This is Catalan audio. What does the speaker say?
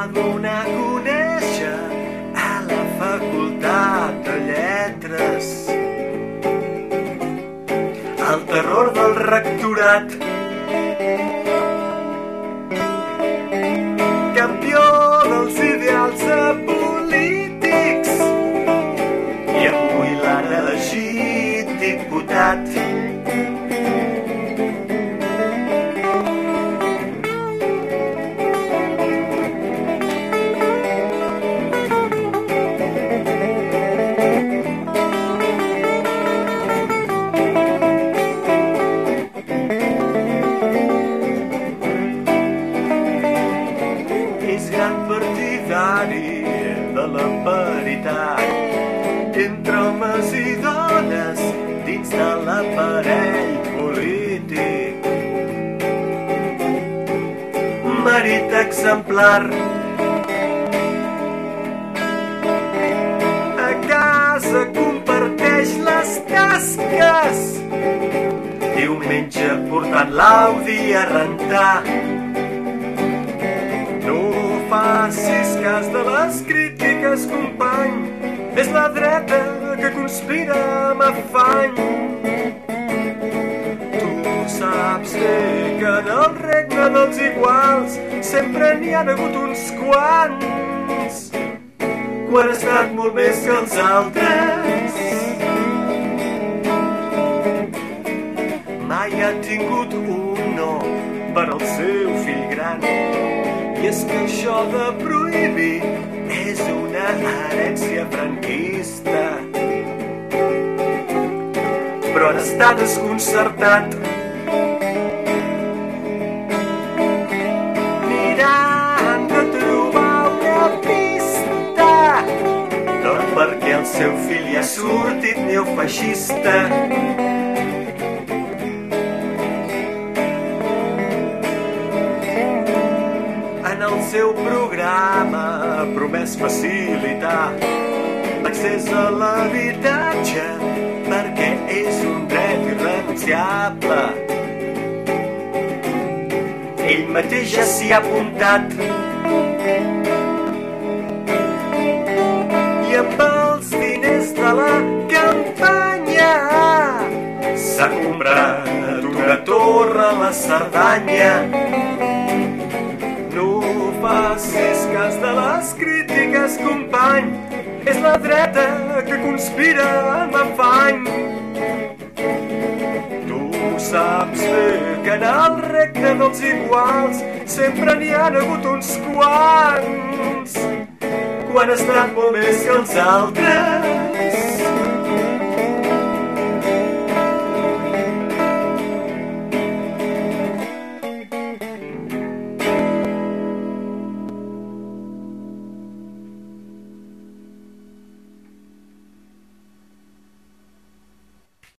el donar a conèixer a la facultat de lletres. El terror del rectorat. Campió dels ideals de polítics. I avui l'han elegit diputat. La paritat entre homes i dones dins de l'aparell polític. Marit exemplar. A casa comparteix les tasques. Diumenge portant l'Audi a rentar facis cas de les crítiques, company. És la dreta que conspira amb afany. Tu saps bé que en el regne dels iguals sempre n'hi ha hagut uns quants. Quan ha estat molt més que els altres. Mai ha tingut un no per al seu fill gran. I és que això de prohibir és una herència franquista. Però ara està desconcertat. Mirant de trobar una pista. No perquè el seu fill ha sortit neofeixista. Seu programa promès facilitar l'accés a l'habitatge perquè és un dret irrenunciable. Ell mateix ja s'hi ha apuntat. I amb els diners de la campanya s'ha comprat una torre a la Cerdanya. Cas de les crítiques, company. És la dreta que conspira amb afany. Tu saps bé que en el regne dels iguals sempre n'hi ha hagut uns quants. Quan ha estat molt més que els altres.